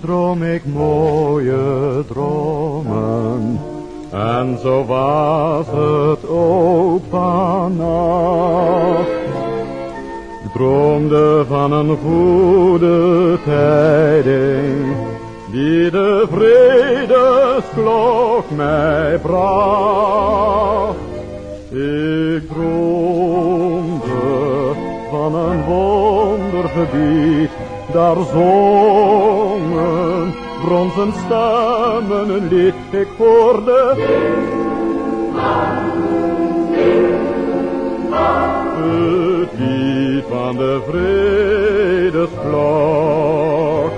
droom ik mooie dromen. En zo was het ook vannacht. Ik droomde van een goede tijding, die de vredesklok mij bracht. Ik droomde van een wondergebied, daar zongen bronzen stemmen een lied. Ik hoorde het lied van de vredesklok.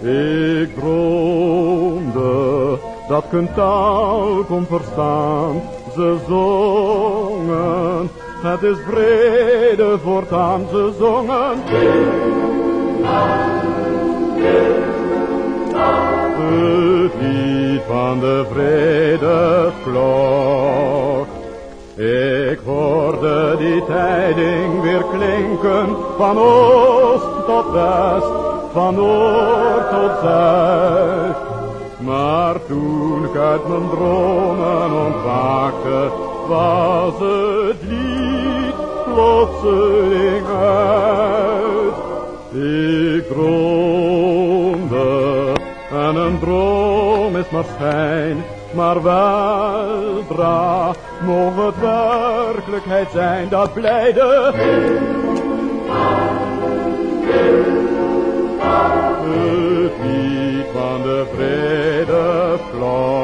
Ik droomde dat een taal kon verstaan. Ze zongen, het is vrede voortaan. Ze zongen. Het lied van de vredesklok. Ik hoorde die tijding weer klinken van oost tot west, van noord tot zuid. Maar toen ik uit mijn dromen ontwaakte, was het lied plotseling uit. Ik droomde en een droom is maar schijn, maar weldra mogen het werkelijkheid zijn dat blijde. Het lied van de vredesklok.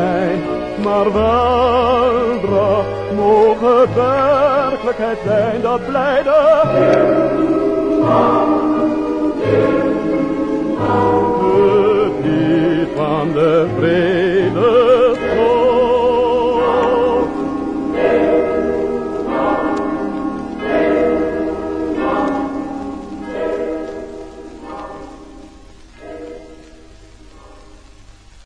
mij, maar weldra mogen werkelijkheid zijn dat blijde.